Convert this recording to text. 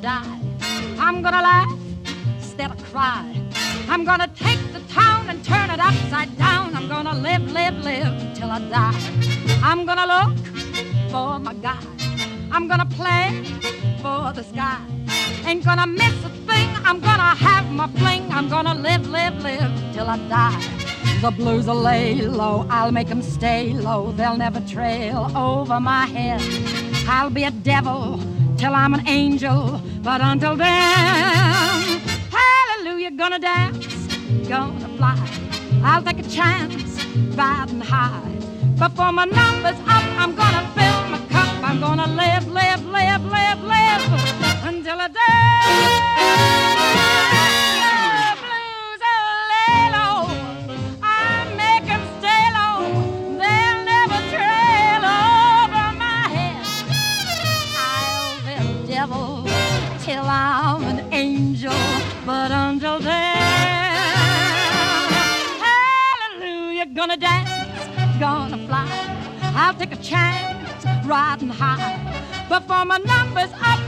die. I'm gonna laugh instead of cry. I'm gonna take the town and turn it upside down. I'm gonna live, live, live till I die. I'm gonna look for my guy. I'm gonna play for the sky. Ain't gonna miss a thing. I'm gonna have my fling. I'm gonna live, live, live till I die. The blues will lay low. I'll make 'em stay low. They'll never trail over my head. I'll be a devil till I'm an angel. But until then, hallelujah, gonna dance, gonna fly. I'll take a chance, riding high. Before my number's up, I'm gonna fill my cup. I'm gonna live, live, live, live, live until I die. Devil till I'm an angel, but until then, hallelujah, gonna dance, gonna fly. I'll take a chance, riding high. Before my number's up,